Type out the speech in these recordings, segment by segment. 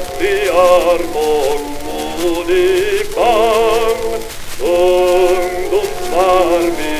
Patriarch communicam, und uns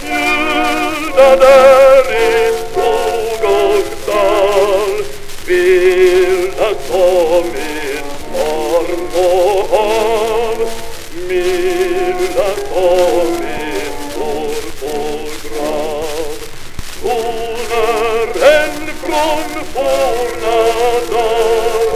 Gjulda där i skog och dal, vilda som ett barn på hav, milda som ett korpå grav. Hon Toner än från forna dal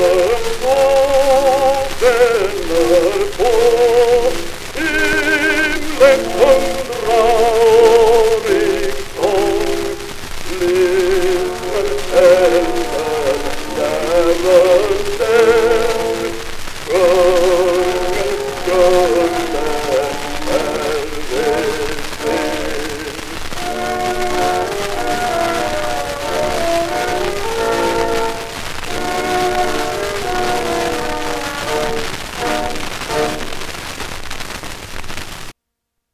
Amen,